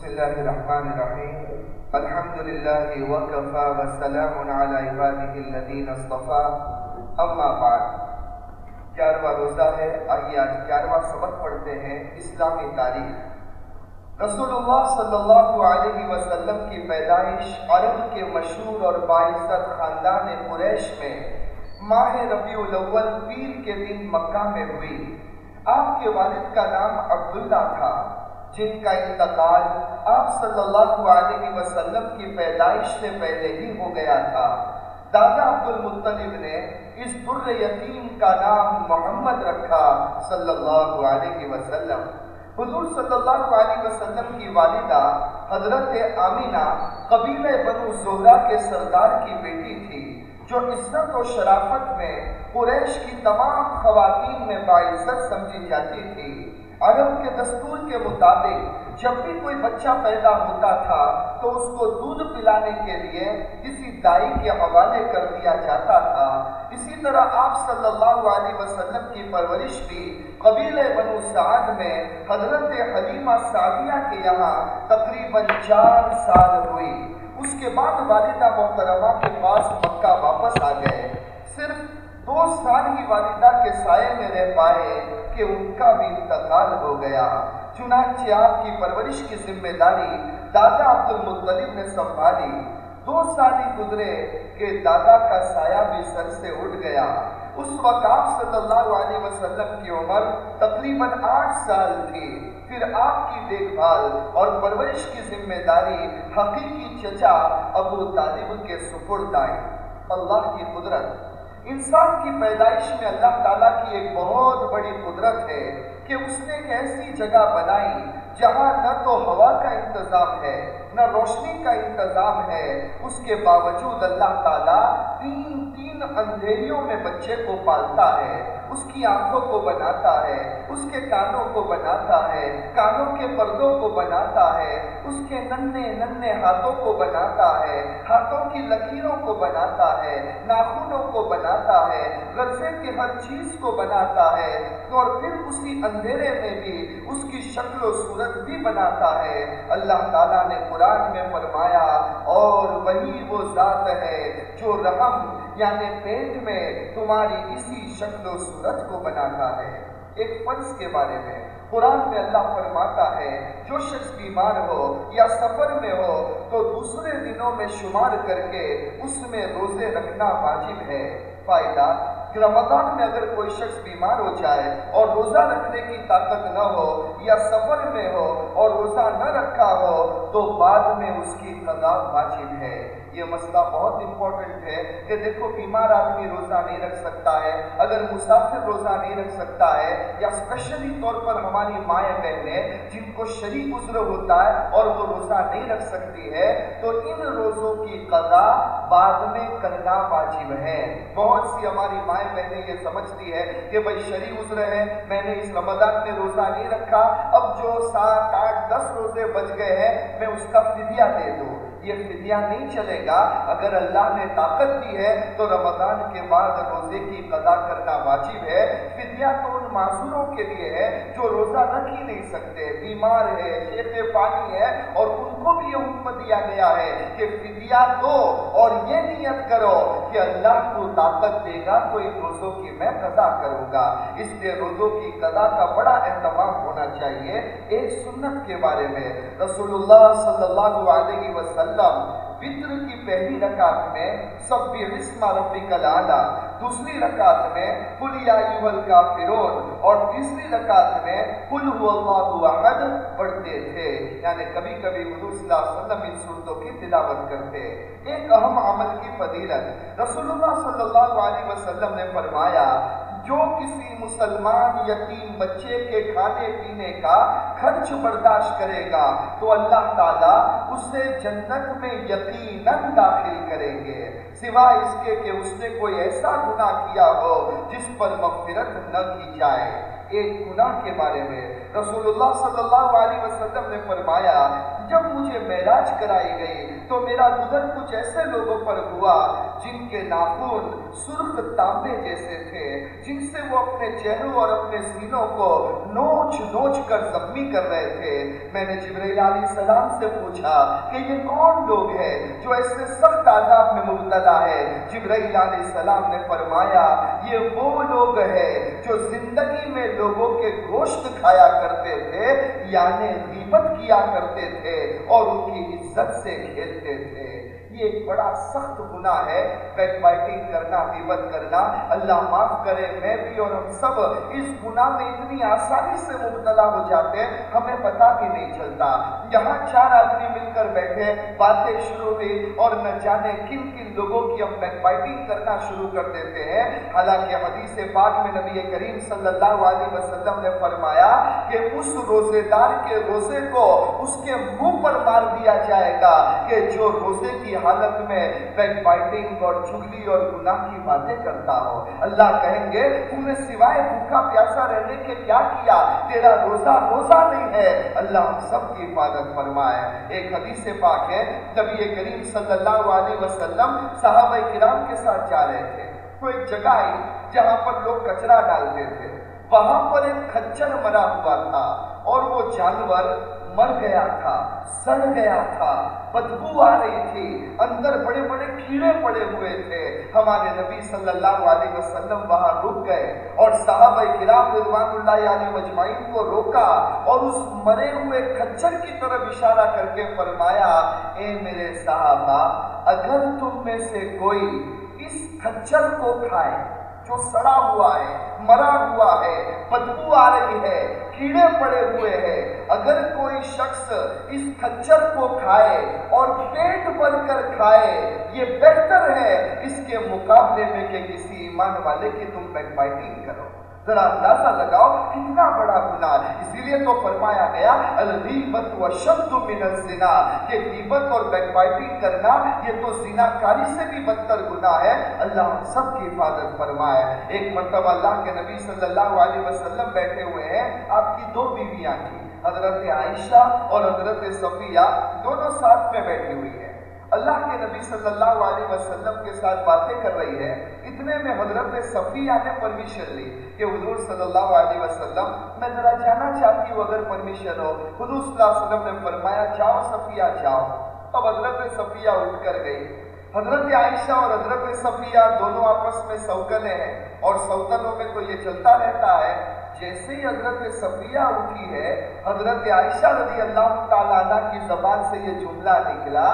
بسم الله الرحمن الرحيم الحمد لله وكفى وسلام على عباده الذين اصطفى اما بعد، گیارہواں روزہ ہے۔ آئیے آج گیارہواں سبق پڑھتے ہیں۔ اسلامی تاریخ۔ رسول اللہ صلی اللہ علیہ وسلم کی پیدائش عرب کے مشہور اور باعثت خاندان قریش میں ماہ ربیع الاول پیر کے دن مکہ میں ہوئی۔ آپ کے والد کا نام عبداللہ تھا۔ جن کا انتقال آپ صلی اللہ علیہ وسلم کی پیدائش سے پہلے ہی ہو گیا تھا۔ دادا عبد المطلب نے اس در یتیم کا نام محمد رکھا صلی اللہ علیہ وسلم۔ حضور صلی اللہ علیہ وسلم کی والدہ حضرت آمینہ قبیل بنو زہرہ کے سردار کی بیٹی تھی، جو عزت و شرافت میں قریش کی تمام خواتین میں باعزت سمجھی جاتی تھی۔ عرب کے دستور کے مطابق جب بھی کوئی بچہ پیدا ہوتا تھا تو اس کو دودھ پلانے کے لیے کسی دائی کے حوالے کر دیا جاتا تھا۔ اسی طرح آپ صلی اللہ علیہ وسلم کی پرورش بھی قبیل بنو سعد میں حضرت حلیمہ سعدیہ کے یہاں تقریباً چار سال ہوئی۔ اس کے بعد والدہ محترمہ کے پاس مکہ واپس آ گئے۔ صرف دو سال ہی والدہ کے سائے میں رہ پائے کہ ان کا بھی انتقال ہو گیا۔ چنانچہ آپ کی پرورش کی ذمہ داری دادا عبد المطلب نے سنبھالی۔ دو سال ہی گزرے کہ دادا کا سایہ بھی سر سے اٹھ گیا۔ اس وقت آپ صلی اللہ علیہ وسلم کی عمر تقریباً آٹھ سال تھی۔ پھر آپ کی دیکھ بھال اور پرورش کی ذمہ داری حقیقی چچا ابو طالب کے سپرد آئی۔ اللہ کی قدرت۔ انسان کی پیدائش میں اللہ تعالیٰ کی ایک بہت بڑی قدرت ہے کہ اس نے ایک ایسی جگہ بنائی جہاں نہ تو ہوا کا انتظام ہے۔ نہ روشنی کا انتظام ہے۔ اس کے باوجود اللہ تعالیٰ تین تین اندھیریوں میں بچے کو پالتا ہے۔ اس کی آنکھوں کو بناتا ہے۔ اس کے کانوں کو بناتا ہے۔ کانوں کے پردوں کو بناتا ہے۔ اس کے ننے ننے ہاتھوں کو بناتا ہے۔ ہاتھوں کی لکیروں کو بناتا ہے۔ ناخنوں کو بناتا ہے۔ غرضے کی ہر چیز کو بناتا ہے۔ اور پھر اسی اندھیرے میں بھی اس کی شکل و صورت بھی بناتا ہے۔ اللہ تعالیٰ نے قرآن میں فرمایا، اور وہی وہ ذات ہے جو رحم یعنی پیٹ میں تمہاری اسی شکل و صورت کو بناتا ہے۔ ایک فرض کے بارے میں، قرآن میں اللہ فرماتا ہے، جو شخص بیمار ہو یا سفر میں ہو، تو دوسرے دنوں میں شمار کر کے اس میں روزے رکھنا واجب ہے۔ فائدہ کہ رمضان میں اگر کوئی شخص بیمار ہو جائے اور روزہ رکھنے کی طاقت نہ ہو یا سفر میں ہو اور روزہ نہ رکھا ہو تو بعد میں اس کی قضا واجب ہے۔ یہ مسئلہ بہت امپورٹنٹ ہے کہ دیکھو بیمار آدمی روزہ نہیں رکھ سکتا ہے، اگر مسافر روزہ نہیں رکھ سکتا ہے یا اسپیشلی طور پر ہماری مائیں بہنیں جن کو شریک عذر ہوتا ہے اور وہ روزہ نہیں رکھ سکتی ہے، تو ان روزوں کی قضا بعد میں کرنا واجب ہے۔ بہت سی ہماری مائیں بہنیں یہ سمجھتی ہے کہ بھائی شریک عذر ہے، میں نے اس رمضان میں روزہ نہیں رکھا، اب جو سات آٹھ دس روزے بچ گئے ہیں، میں اس کا فدیہ دے دوں۔ یہ فدیہ نہیں چلے گا۔ اگر اللہ نے طاقت دی ہے تو رمضان کے بعد روزے کی قضا کرنا واجب ہے۔ فدیہ تو ان معذوروں کے لیے ہے جو روزہ رکھ ہی نہیں سکتے۔ بیمار ہے شیخ پانی ہے اور ان کو بھی یہ حکم دیا گیا ہے کہ فدیہ دو اور یہ نیت کرو کہ اللہ کو طاقت دے گا تو ان روزوں کی میں قضا کروں گا۔ اس لیے روزوں کی قضا کا بڑا اہتمام ہونا چاہیے ایک سنت کے بارے میں۔ رسول اللہ صلی اللہ علیہ وسلم وطر کی پہلی رکعت میں سب رسم ربک العلا، دوسری رکعت میں قل یا ایوہ الکافرون، اور تیسری رکعت میں قل هو اللہ احد پڑھتے تھے۔ یعنی کبھی کبھی حضور صلی اللہ علیہ وسلم ان صورتوں کی تلاوت کرتے۔ ایک اہم عمل کی فضیلت رسول اللہ صلی اللہ علیہ وسلم نے فرمایا جو کسی مسلمان یتیم بچے کے کھانے پینے کا خرچ برداشت کرے گا، تو اللہ تعالیٰ اسے جنت میں یقیناً داخل کریں گے۔ سوائے اس کے کہ اس نے کوئی ایسا گناہ کیا ہو جس پر مغفرت نہ کی جائے۔ ایک گناہ کے بارے میں رسول اللہ صلی اللہ علیہ وسلم نے فرمایا، جب مجھے معراج کرائی گئی تو میرا گزر کچھ ایسے لوگوں پر ہوا جن کے ناخن سرخ تانبے جیسے تھے، جن سے وہ اپنے چہروں اور اپنے سینوں کو نوچ نوچ کر زخمی کر رہے تھے۔ میں نے جبرائیل علیہ السلام سے پوچھا کہ یہ کون لوگ ہیں جو ایسے سخت عذاب میں مبتلا ہے؟ جبرائیل علیہ السلام نے فرمایا، یہ وہ لوگ ہیں جو زندگی میں لوگوں کے گوشت کھایا کرتے تھے یعنی غیبت کیا کرتے تھے اور ان کی عزت سے کھیلتے تھے یہ ایک بڑا سخت گناہ ہے۔ بیک بائٹنگ کرنا، غیبت کرنا۔ اللہ معاف کرے، میں بھی اور ہم سب اس گناہ میں اتنی آسانی سے مبتلا ہو جاتے ہیں، ہمیں پتا بھی نہیں چلتا۔ یہاں چار آدمی مل کر بیٹھے، باتیں شروع ہوئی اور نہ جانے کن کن لوگوں کی ہم بیک بائٹنگ کرنا شروع کر دیتے ہیں۔ حالانکہ حدیث پاک میں نبی کریم صلی اللہ علیہ وسلم نے فرمایا کہ اس روزے دار کے روزے کو اس کے منہ پر مار دیا جائے گا کہ جو روزے کی حالت حالت میں بیک بائٹنگ اور چگلی اور گناہ کی باتیں کرتا ہو۔ اللہ کہیں گے تم نے سوائے بھوکا پیاسا رہنے کے کیا کیا؟ تیرا روزہ روزہ نہیں ہے۔ اللہ ہم سب کی حفاظت فرمائے۔ ایک حدیث پاک ہے، نبی کریم صلی اللہ علیہ وسلم صحابہ کرام کے ساتھ جا رہے تھے۔ تو ایک جگہ آئی جہاں پر لوگ کچرا ڈالتے تھے۔ وہاں پر ایک کھچر مرا ہوا تھا اور وہ جانور مر گیا تھا، سڑ گیا تھا، بدبو آ رہی تھی، اندر بڑے بڑے کیڑے پڑے ہوئے تھے۔ ہمارے نبی صلی اللہ علیہ وسلم وہاں رک گئے اور صحابہ کرام رضوان اللہ علیہ مجمعین کو روکا اور اس مرے ہوئے کھچر کی طرف اشارہ کر کے فرمایا، اے میرے صحابہ، اگر تم میں سے کوئی اس کھچر کو کھائے جو سڑا ہوا ہے، مرا ہوا ہے، بدبو آ رہی ہے، کیڑے پڑے ہوئے ہیں۔ اگر کوئی شخص اس کھچر کو کھائے اور پیٹ بھر کر کھائے، یہ بہتر ہے اس کے مقابلے میں کہ کسی ایمان والے کی تم بیک بائٹنگ کرو۔ ذرا اندازہ لگاؤ کتنا بڑا گناہ اسی لیے تو فرمایا گیا، الغیبت و شد من الزنا۔ کہ غیبت اور بیک بائٹنگ کرنا، یہ تو زنا کاری سے بھی بدتر گناہ ہے۔ اللہ ہم سب کی حفاظت فرمائے۔ ایک مرتبہ اللہ کے نبی صلی اللہ علیہ وسلم بیٹھے ہوئے ہیں، آپ کی دو بیویاں تھیں، حضرت عائشہ اور حضرت صفیہ، دونوں ساتھ میں بیٹھی ہوئی ہیں۔ اللہ کے نبی صلی اللہ علیہ وسلم کے ساتھ باتیں کر رہی ہے، اتنے میں حضرت صفیہ نے پرمیشن لی کہ حضور صلی اللہ علیہ وسلم، میں ذرا جانا چاہتی ہوں اگر پرمیشن ہو۔ حضور صلی اللہ علیہ وسلم نے فرمایا، جاؤ صفیہ، جاؤ۔ اب حضرت صفیہ اٹھ کر گئی۔ حضرت عائشہ اور حضرت صفیہ دونوں آپس میں سوکلے ہیں اور سوکلوں میں تو یہ چلتا رہتا ہے جیسے ہی حضرت صفیہ اٹھی ہے، حضرت عائشہ رضی اللہ تعالیٰ عنہ کی زبان سے یہ جملہ نکلا،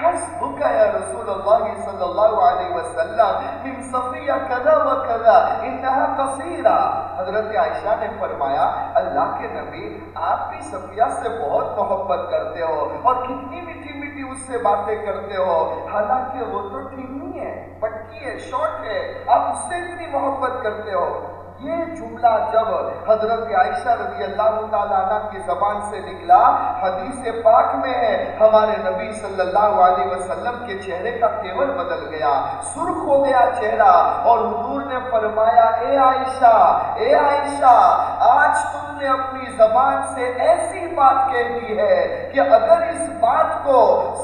حسبک یا رسول اللہ صلی اللہ علیہ وسلم، من صفیہ کذا و کذا، انہا قصیرہ. حضرت عائشہ نے فرمایا، اللہ کے نبی، آپ بھی صفیہ سے بہت محبت کرتے ہو اور کتنی میٹھی میٹھی اس سے باتیں کرتے ہو۔ حالانکہ وہ تو ٹھیک نہیں ہے پٹکی ہے شارٹ ہے آپ اس سے اتنی محبت کرتے ہو۔ یہ جملہ جب حضرت عائشہ رضی اللہ تعالیٰ عنہ کی زبان سے نکلا، حدیث پاک میں ہے، ہمارے نبی صلی اللہ علیہ وسلم کے چہرے کا تیور بدل گیا، سرخ ہو گیا چہرہ اور حضور نے فرمایا، اے عائشہ اے عائشہ، آج تم نے اپنی زبان سے ایسی بات کہہ دی ہے کہ اگر اس بات کو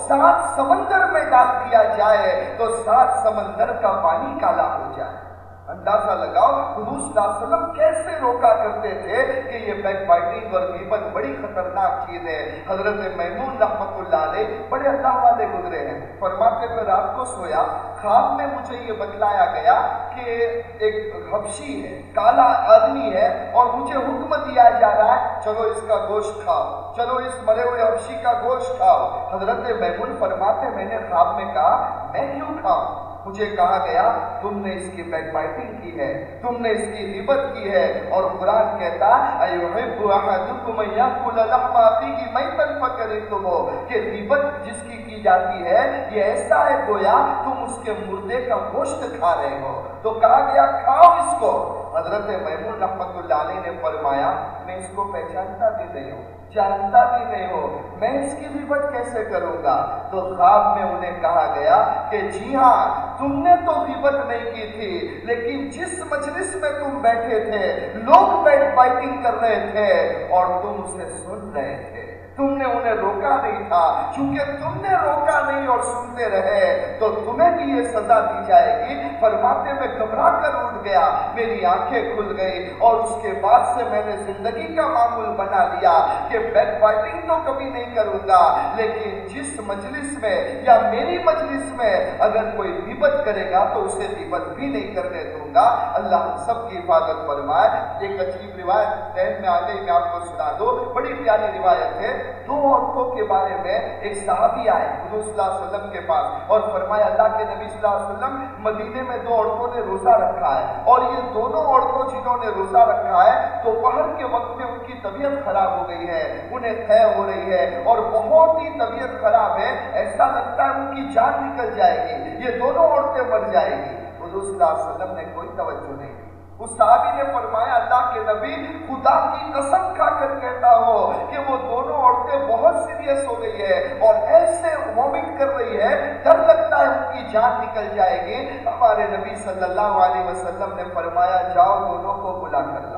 سات سمندر میں ڈال دیا جائے تو سات سمندر کا پانی کالا ہو جائے۔ اندازہ لگاؤ حضور صلی اللہ علیہ وسلم کیسے روکا کرتے تھے کہ یہ بیک بائٹنگ اور غیبت بڑی خطرناک چیز ہے۔ حضرت میمون رحمت اللہ علیہ بڑے اللہ والے گزرے ہیں۔ فرماتے میں رات کو سویا، خواب میں مجھے یہ بتلایا گیا کہ ایک حبشی ہے، کالا آدمی ہے اور مجھے حکم دیا جا رہا ہے، چلو اس کا گوشت کھاؤ، چلو اس مرے ہوئے حبشی کا گوشت کھاؤ۔ حضرت میمون فرماتے میں نے خواب میں کہا، میں کیوں کھاؤں؟ مجھے کہا گیا، تم نے اس کی بیک بائٹنگ کی ہے، تم نے اس کی غیبت کی ہے۔ اور قرآن کہتا ایحب احدکم یاکل لحم اخیہ میتا فکرہتم کہ غیبت جس کی کی جاتی ہے، یہ ایسا ہے گویا، تم اس کے مردے کا گوشت کھا رہے ہو۔ تو کہا گیا، کھاؤ اس کو حضرت میمون رحمت اللہ علیہ نے فرمایا، میں اس کو پہچانتا بھی نہیں ہوں، جانتا بھی نہیں ہو میں اس کی غیبت کیسے کروں گا؟ تو خواب میں انہیں کہا گیا کہ جی ہاں تم نے تو غیبت نہیں کی تھی، لیکن جس مجلس میں تم بیٹھے تھے، لوگ بیٹ بائٹنگ کر رہے تھے اور تم اسے سن رہے تھے. تم نے انہیں روکا نہیں تھا۔ چونکہ تم نے روکا نہیں اور سنتے رہے، تو تمہیں بھی یہ سزا دی جائے گی۔ فرماتے میں گھبرا کر اٹھ گیا، میری آنکھیں کھل گئی اور اس کے بعد سے میں نے زندگی کا معمول بنا لیا کہ بیک بائٹنگ تو کبھی نہیں کروں گا، لیکن جس مجلس میں یا میری مجلس میں اگر کوئی غیبت کرے گا تو اسے غیبت بھی نہیں کرنے دوں گا۔ اللہ سب کی حفاظت فرمائے۔ ایک عجیب روایت ذہن میں آ گئی میں آپ کو سنا دو بڑی پیاری روایت ہے۔ دو عورتوں کے بارے میں ایک صحابی آئے حضور صلی اللہ علیہ وسلم کے پاس اور فرمایا، اللہ کے نبی صلی اللہ علیہ وسلم، مدینے میں دو عورتوں نے روزہ رکھا ہے اور یہ دونوں عورتوں جنہوں نے روزہ رکھا ہے تو پہر کے وقت میں ان کی طبیعت خراب ہو گئی ہے، انہیں طے ہو رہی ہے اور بہت ہی طبیعت خراب ہے، ایسا لگتا ہے ان کی جان نکل جائے گی، یہ دونوں عورتیں مر جائے گی۔ حضور صلی اللہ علیہ وسلم نے کوئی توجہ نہیں اس صحابی نے فرمایا، اللہ کے نبی، خدا کی قسم کھا کر کہتا ہو کہ وہ دونوں عورتیں بہت سیریس ہو گئی ہے اور ایسے وومٹ کر رہی ہے ڈر لگتا ہے ان کی جان نکل جائے گی۔ ہمارے نبی صلی اللہ علیہ وسلم نے فرمایا، جاؤ دونوں کو بلا کر لاؤ۔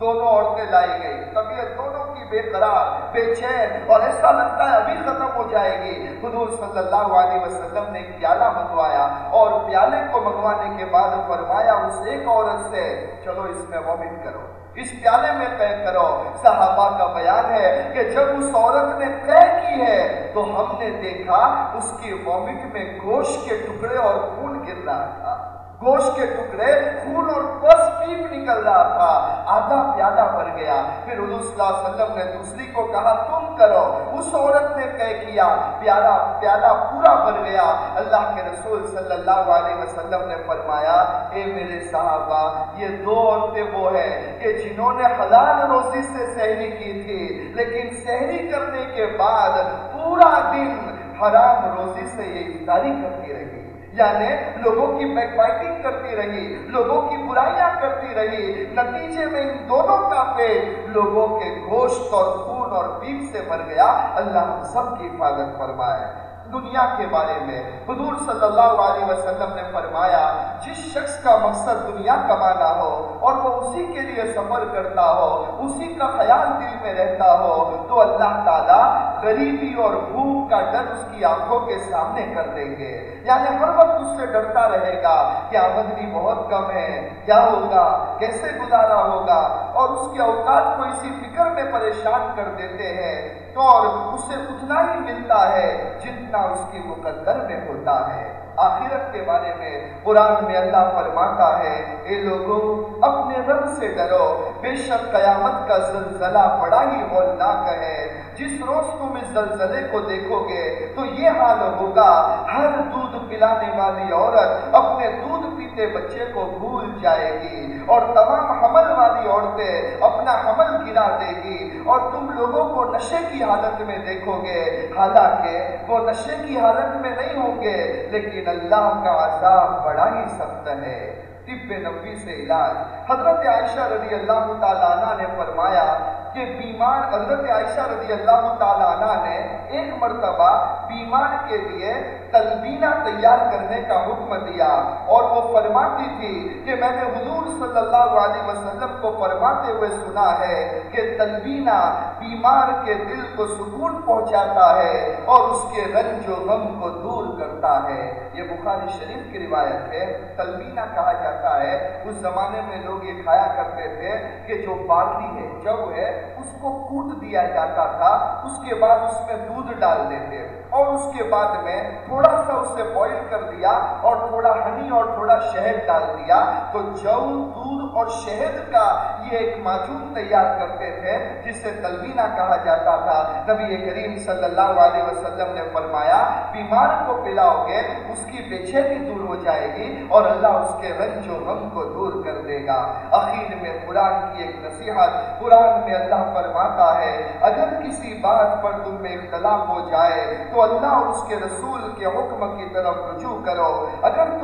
دونوں عورتیں لائی گئی طبیعت دونوں کی بے قرار، بے چین، اور ایسا لگتا ہے ابھی ختم ہو جائے گی۔ حضور صلی اللہ علیہ وسلم نے پیالہ منگوایا اور پیالے کو منگوانے کے بعد فرمایا، اس ایک عورت سے، چلو اس میں وومٹ کرو۔ اس پیالے میں طے کرو۔ صحابہ کا بیان ہے کہ جب اس عورت نے طے کی ہے تو ہم نے دیکھا اس کی وومٹ میں گوشت کے ٹکڑے اور خون گر رہا تھا۔ گوشت کے ٹکڑے خون اور پس پیپ نکل رہا تھا۔ آدھا پیادہ بھر گیا۔ پھر حضور صلی اللہ علیہ وسلم نے دوسری کو کہا، تم کرو۔ اس عورت نے کہہ کیا پیادہ پیادہ پورا بھر گیا۔ اللہ کے رسول صلی اللہ علیہ وسلم نے فرمایا، اے میرے صحابہ، یہ دو عورتیں وہ ہیں کہ جنہوں نے حلال روزی سے سہری کی تھی، لیکن سہری کرنے کے بعد پورا دن حرام روزی سے یہ افطاری کرتی رہی۔ یعنی لوگوں کی بیک بائٹنگ کرتی رہی، لوگوں کی برائیاں کرتی رہی۔ نتیجے میں ان دونوں کا پیٹ لوگوں کے گوشت اور خون اور بیف سے بھر گیا۔ اللہ سب کی حفاظت فرمائے۔ دنیا کے بارے میں۔ حضور صلی اللہ علیہ وسلم نے فرمایا، جس شخص کا مقصد دنیا کمانا ہو اور وہ اسی کے لیے سفر کرتا ہو، اسی کا خیال دل میں رہتا ہو، تو اللہ تعالیٰ غریبی اور بھوک کا ڈر اس کی آنکھوں کے سامنے کر دیں گے۔ یعنی ہر وقت اس سے ڈرتا رہے گا کہ آمدنی بہت کم ہے۔ کیا ہوگا؟ کیسے گزارا ہوگا؟ اور اس کے اوقات کو اسی فکر میں پریشان کر دیتے ہیں۔ اور اسے اتنا ہی ملتا ہے جتنا اس کے مقدر میں ہوتا ہے۔ آخرت کے بارے میں قرآن میں اللہ فرماتا ہے، اے لوگوں اپنے رب سے ڈرو، بے شک قیامت کا زلزلہ بڑا ہی ہولناک ہے۔ جس روز تم اس زلزلے کو دیکھو گے، تو یہ حال ہوگا، ہر دودھ پلانے والی عورت اپنے دودھ پیتے بچے کو بھول جائے گی اور تمام حمل والی عورتیں اپنا حمل گرا دے گی اور تم لوگوں کو نشے کی حالت میں دیکھو گے۔ حالانکہ وہ نشے کی حالت میں نہیں ہوں گے، لیکن اللہ کا عذاب بڑا ہی سخت ہے۔ طب نبی سے علاج۔ حضرت عائشہ رضی اللہ تعالیٰ عنہ نے فرمایا کہ بیمار حضرت عائشہ رضی اللہ تعالیٰ عنہ نے ایک مرتبہ بیمار کے لیے تلبینہ تیار کرنے کا حکم دیا اور وہ فرماتی تھی کہ میں نے حضور صلی اللہ علیہ وسلم کو فرماتے ہوئے سنا ہے کہ تلبینہ بیمار کے دل کو سکون پہنچاتا ہے اور اس کے رنج و غم کو دور کرتا ہے۔ یہ بخاری شریف کی روایت ہے۔ تلبینہ کہا جاتا ہے۔ اس زمانے میں لوگ یہ کھایا کرتے تھے کہ جو بارلی ہے، جو ہے، اس کو کوٹ دیا جاتا تھا، اس کے بعد اس میں دودھ ڈال دیتے۔ اور اس کے بعد میں تھوڑا سا اسے بوائل کر دیا اور تھوڑا ہنی اور تھوڑا شہد ڈال دیا۔ تو جو دودھ اور شہد کا یہ ایک معجون تیار کرتے تھے، جسے تلبینہ کہا جاتا تھا۔ نبی کریم صلی اللہ علیہ وسلم نے فرمایا، بیمار کو پلاؤ گے اس کی بے چینی دور ہو جائے گی اور اللہ اس کے رنج و غم کو دور کر دے گا۔ اخیر میں قرآن کی ایک نصیحت، قرآن میں اللہ فرماتا ہے، اگر کسی بات پر تم میں اختلاف ہو جائے تو اللہ اور اس کے رسول کے حکم کی طرف رجوع کرو۔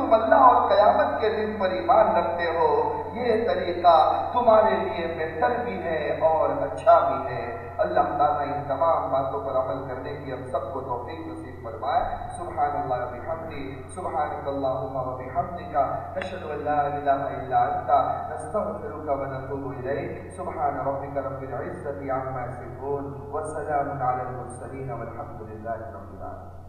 تم اللہ اور قیامت کے دن پر ایمان رکھتے ہو، یہ طریقہ تمہارے لیے بہتر بھی ہے اور اچھا بھی ہے۔ اللہ تعالیٰ ان تمام باتوں پر عمل کرنے کی ہم سب کو توفیق نصیب فرمائے۔ سبحان اللہ و بحمدی سبحانک اللہم و بحمدک نشہد ان لا الہ الا انت، نستغفرک و نتوب الیک۔ سبحان ربک رب العزت عما یصفون، وسلام علی المرسلین، والحمد للہ رب العالمین۔